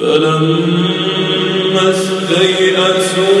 فلما استيئسوا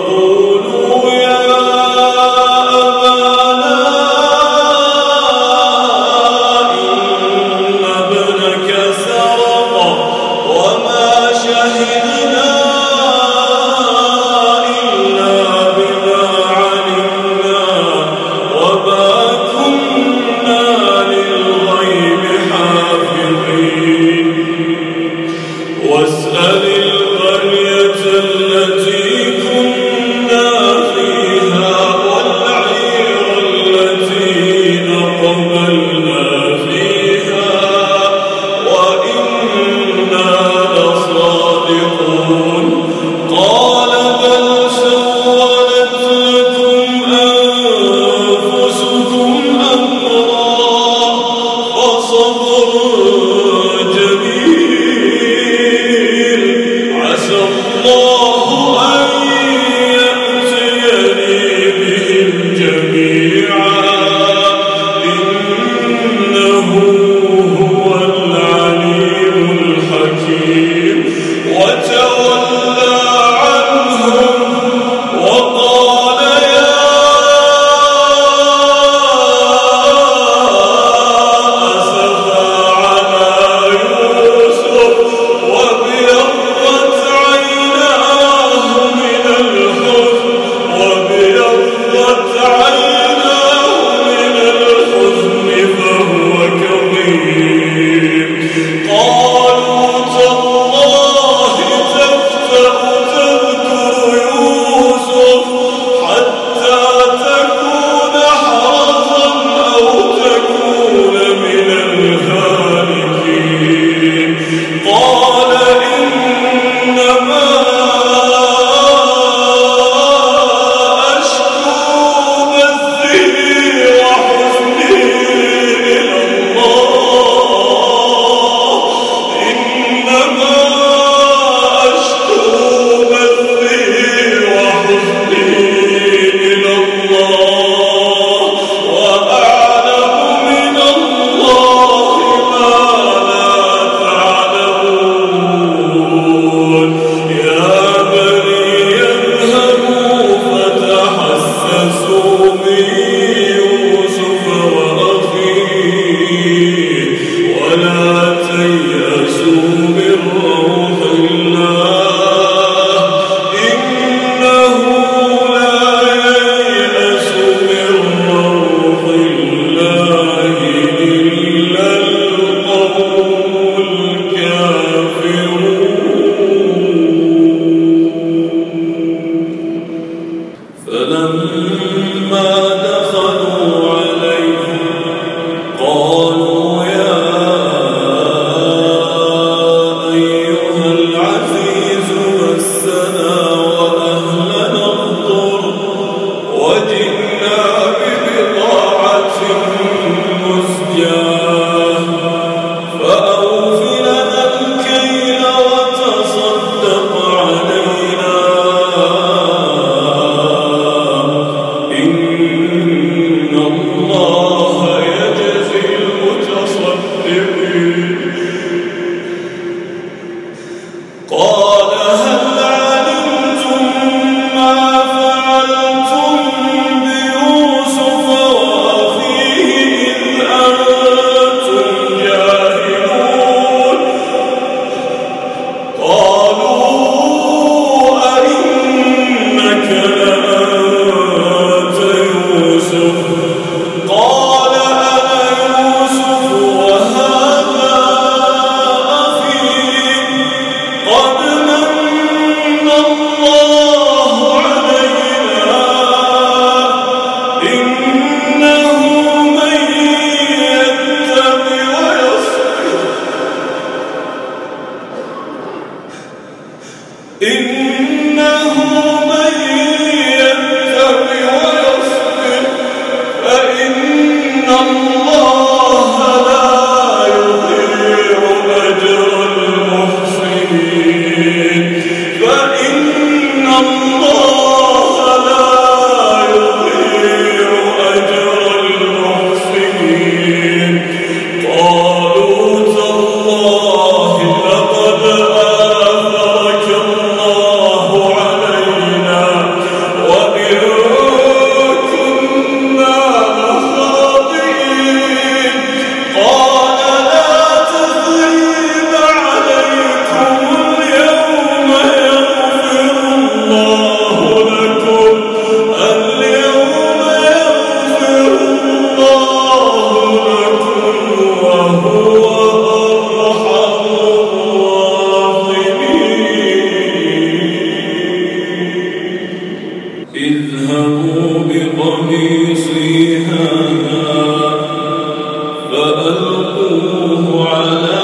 Oh, إن فألقوه على